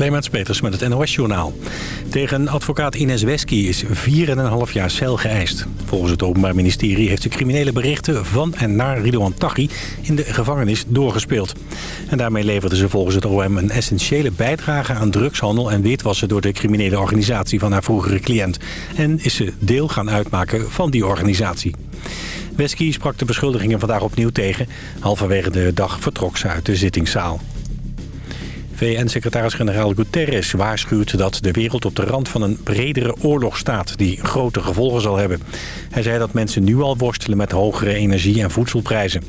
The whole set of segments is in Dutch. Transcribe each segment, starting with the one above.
Clemens Peters met het NOS-journaal. Tegen advocaat Ines Wesky is 4,5 jaar cel geëist. Volgens het Openbaar Ministerie heeft de criminele berichten van en naar Ridouan Taghi in de gevangenis doorgespeeld. En daarmee leverde ze volgens het OM een essentiële bijdrage aan drugshandel en witwassen door de criminele organisatie van haar vroegere cliënt. En is ze deel gaan uitmaken van die organisatie. Wesky sprak de beschuldigingen vandaag opnieuw tegen. Halverwege de dag vertrok ze uit de zittingszaal. VN-secretaris-generaal Guterres waarschuwt dat de wereld op de rand van een bredere oorlog staat die grote gevolgen zal hebben. Hij zei dat mensen nu al worstelen met hogere energie- en voedselprijzen.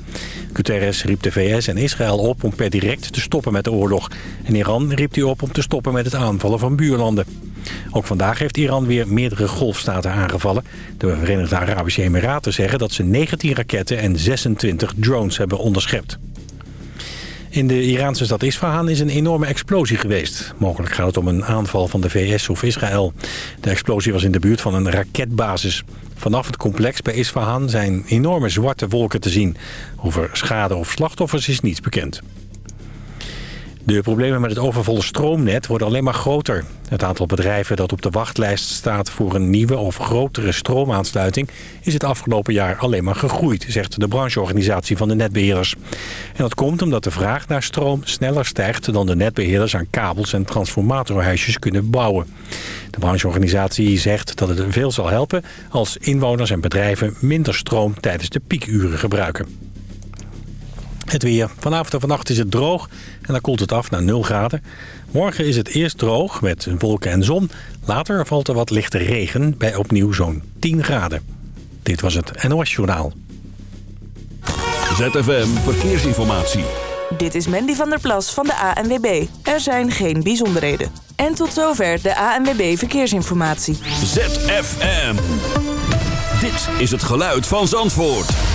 Guterres riep de VS en Israël op om per direct te stoppen met de oorlog. En Iran riep hij op om te stoppen met het aanvallen van buurlanden. Ook vandaag heeft Iran weer meerdere golfstaten aangevallen. De Verenigde Arabische Emiraten zeggen dat ze 19 raketten en 26 drones hebben onderschept. In de Iraanse stad Isfahan is een enorme explosie geweest. Mogelijk gaat het om een aanval van de VS of Israël. De explosie was in de buurt van een raketbasis. Vanaf het complex bij Isfahan zijn enorme zwarte wolken te zien. Over schade of slachtoffers is niets bekend. De problemen met het overvolle stroomnet worden alleen maar groter. Het aantal bedrijven dat op de wachtlijst staat voor een nieuwe of grotere stroomaansluiting... is het afgelopen jaar alleen maar gegroeid, zegt de brancheorganisatie van de netbeheerders. En dat komt omdat de vraag naar stroom sneller stijgt dan de netbeheerders aan kabels en transformatorhuisjes kunnen bouwen. De brancheorganisatie zegt dat het veel zal helpen als inwoners en bedrijven minder stroom tijdens de piekuren gebruiken. Het weer. Vanavond en vannacht is het droog en dan koelt het af naar 0 graden. Morgen is het eerst droog met wolken en zon. Later valt er wat lichte regen bij opnieuw zo'n 10 graden. Dit was het NOS Journaal. ZFM Verkeersinformatie. Dit is Mandy van der Plas van de ANWB. Er zijn geen bijzonderheden. En tot zover de ANWB Verkeersinformatie. ZFM. Dit is het geluid van Zandvoort.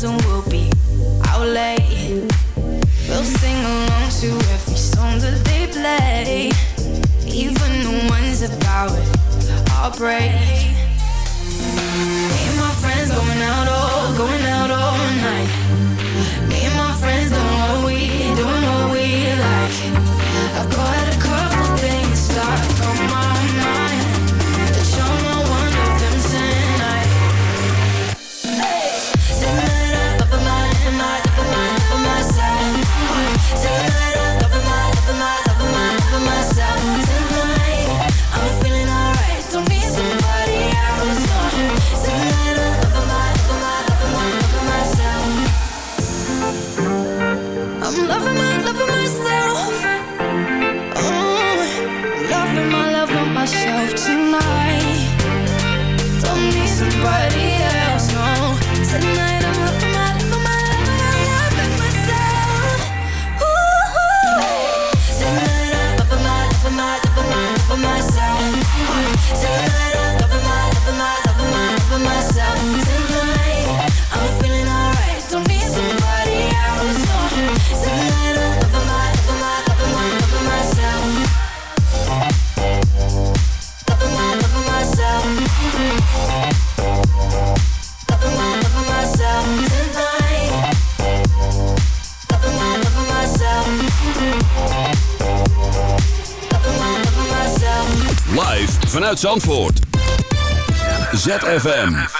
friends and we'll be out late. We'll sing along to every song that they play, even the ones about heartbreak. Me and my friends going out all, going out all night. Me and my friends Zandvoort. ZFM.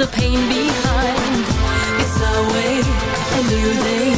the pain behind. It's our way, a new day.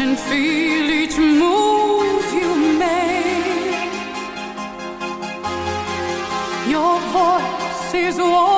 and feel each move you make. Your voice is warm.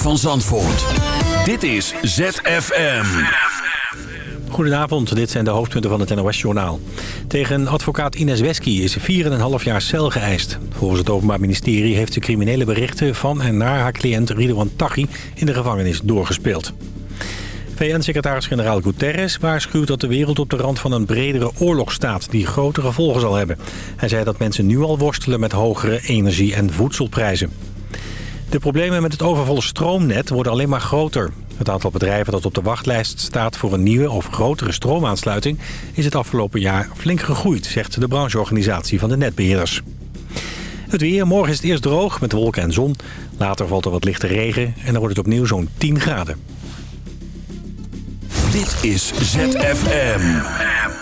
Van Zandvoort. Dit is ZFM. Goedenavond, dit zijn de hoofdpunten van het NOS-journaal. Tegen advocaat Ines Wesky is 4,5 jaar cel geëist. Volgens het Openbaar Ministerie heeft ze criminele berichten van en naar haar cliënt Ridwan Taghi in de gevangenis doorgespeeld. VN-secretaris-generaal Guterres waarschuwt dat de wereld op de rand van een bredere oorlog staat die grote gevolgen zal hebben. Hij zei dat mensen nu al worstelen met hogere energie- en voedselprijzen. De problemen met het overvolle stroomnet worden alleen maar groter. Het aantal bedrijven dat op de wachtlijst staat voor een nieuwe of grotere stroomaansluiting... is het afgelopen jaar flink gegroeid, zegt de brancheorganisatie van de netbeheerders. Het weer, morgen is het eerst droog met wolken en zon. Later valt er wat lichte regen en dan wordt het opnieuw zo'n 10 graden. Dit is ZFM.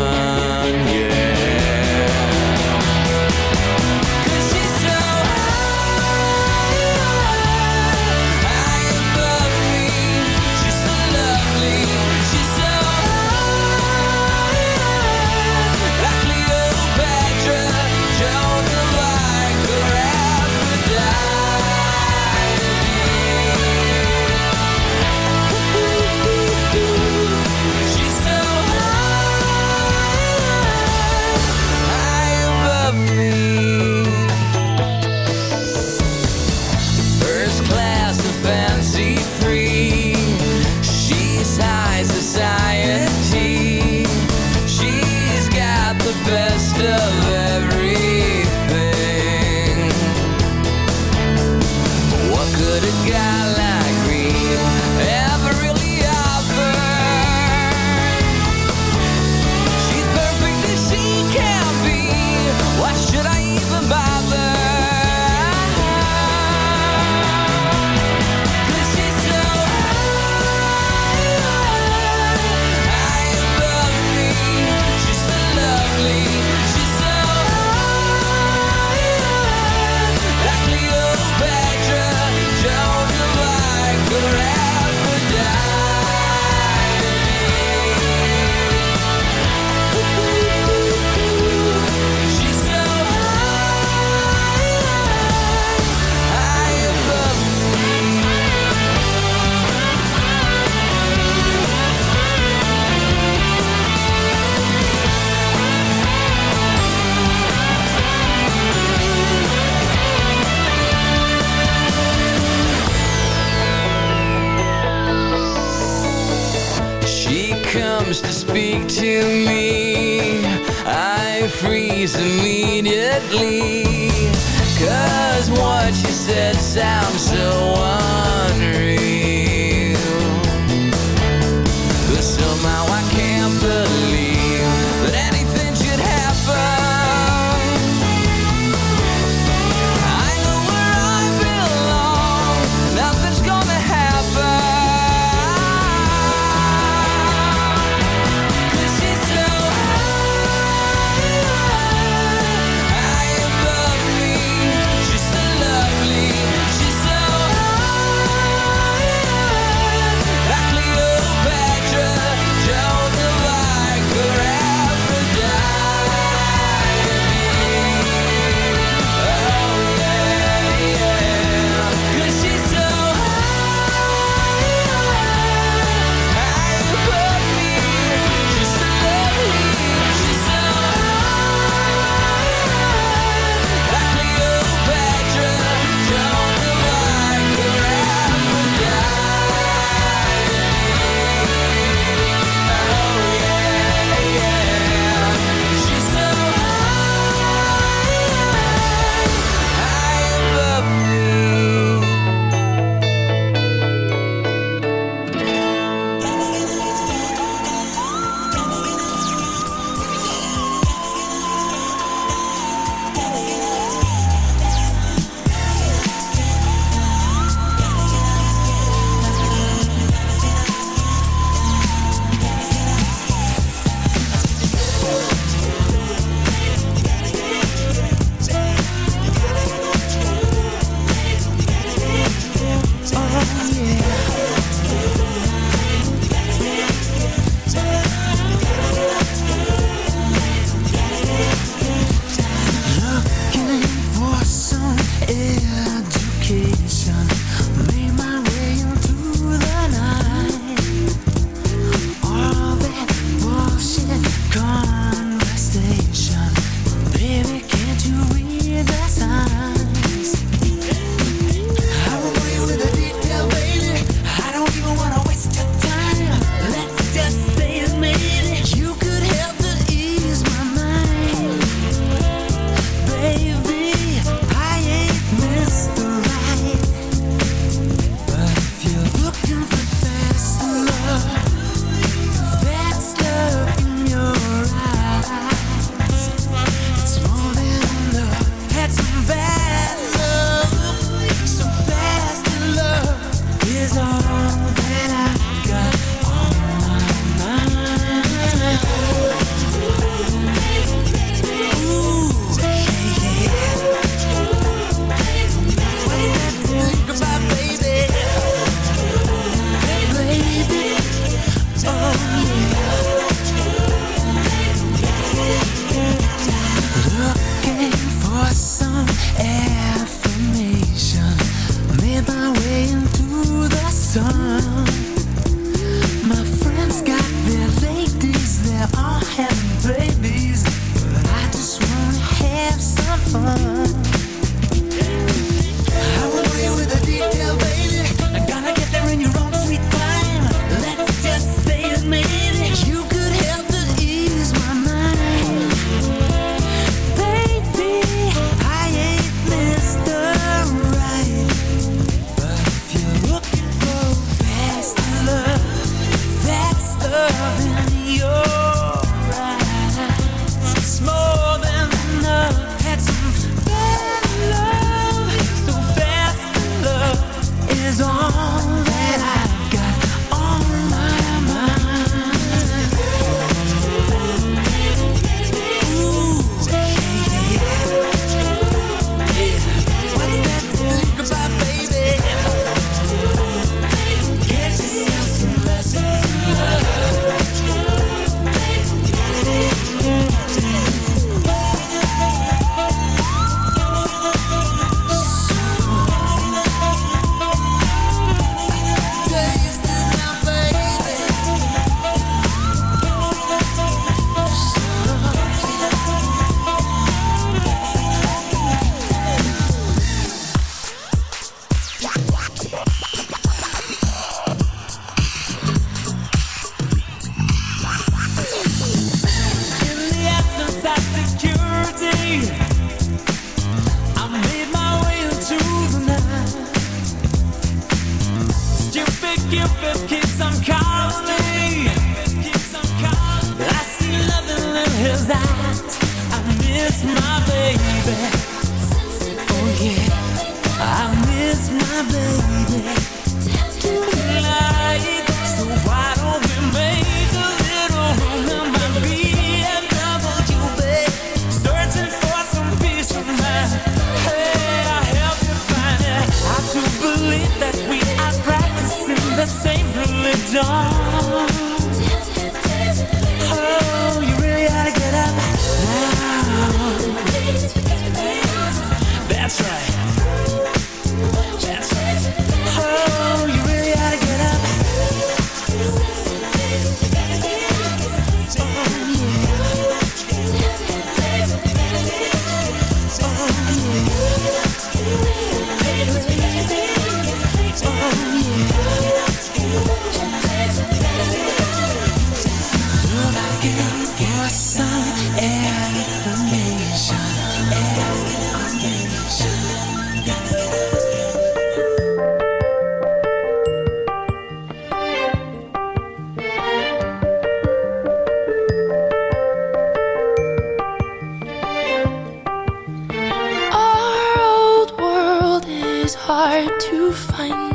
where to find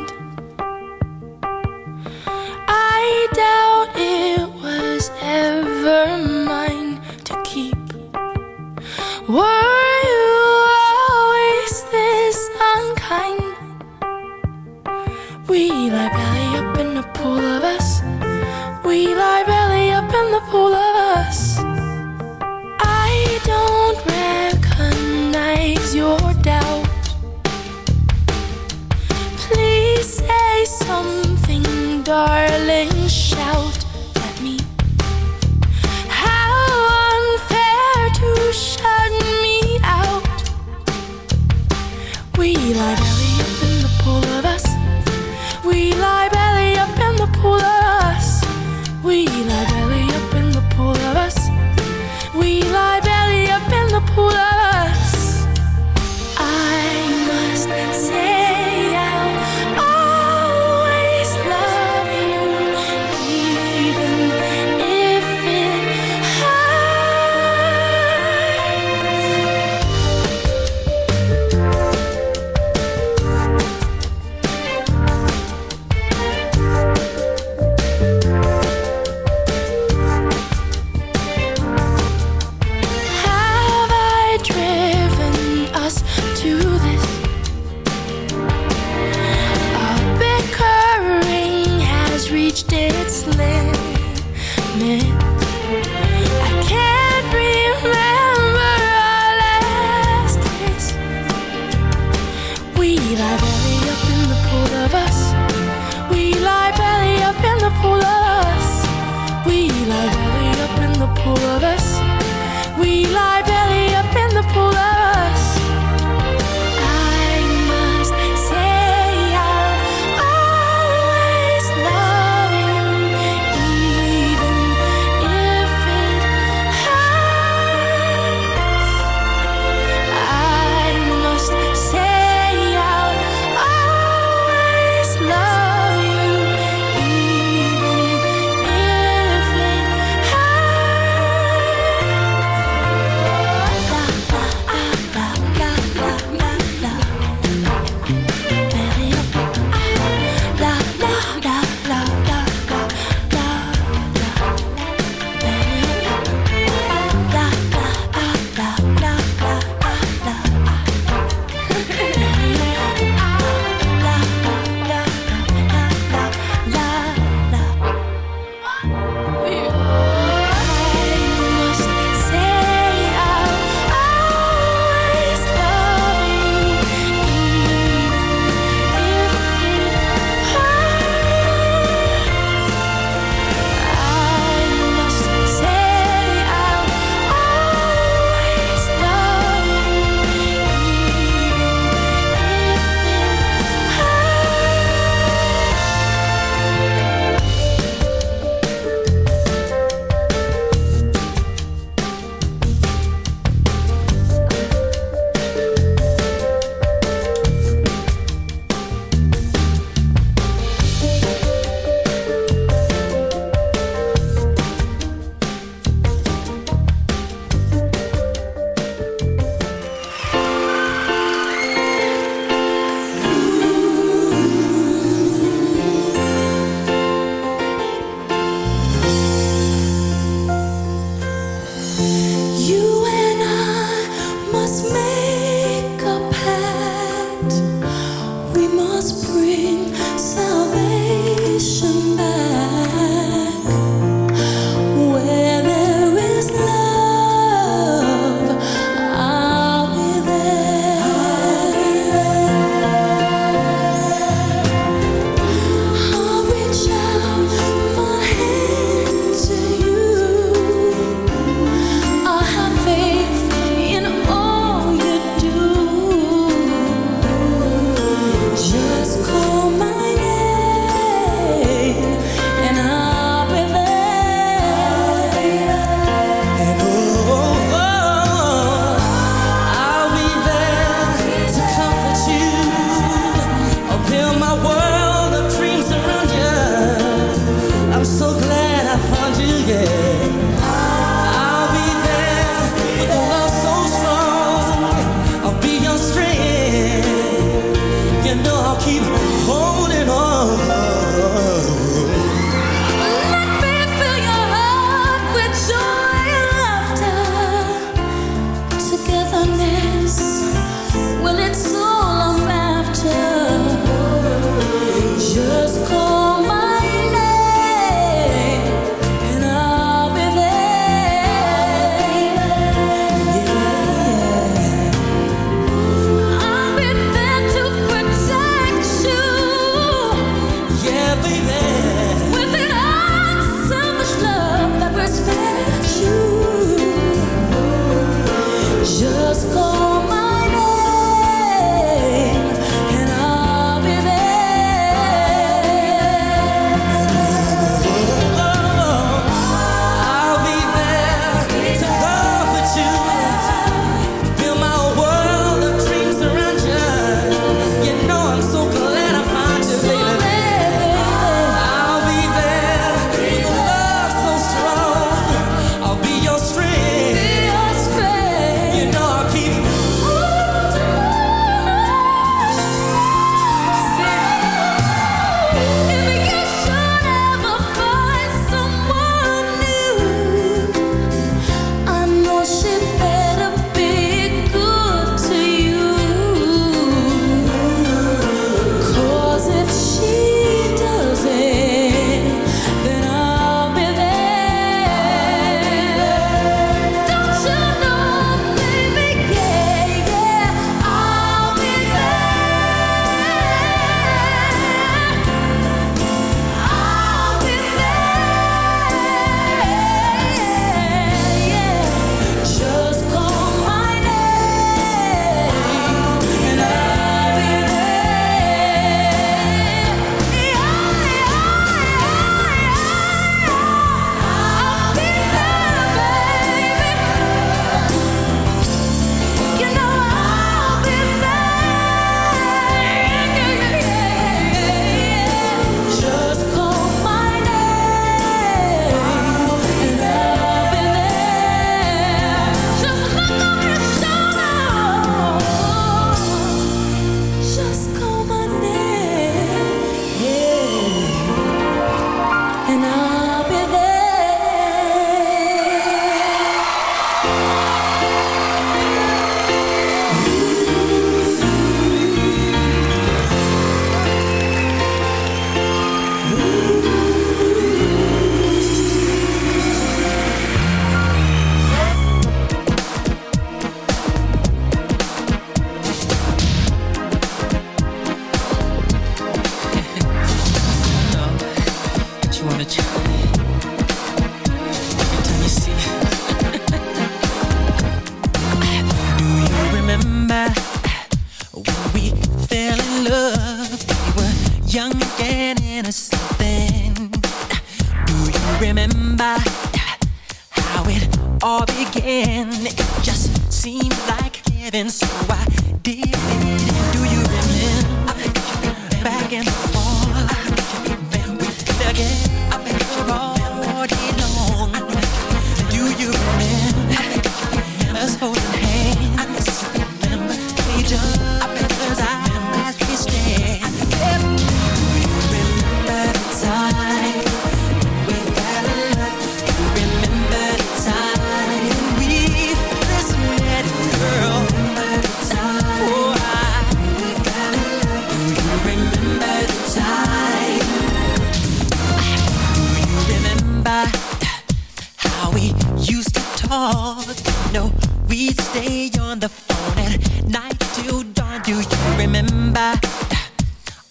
stay on the phone at night till dawn. Do you remember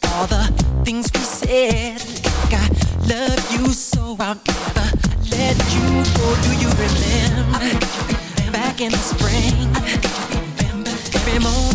all the things we said? Like I love you so I'll never let you go. Do you remember back in the spring? Every moment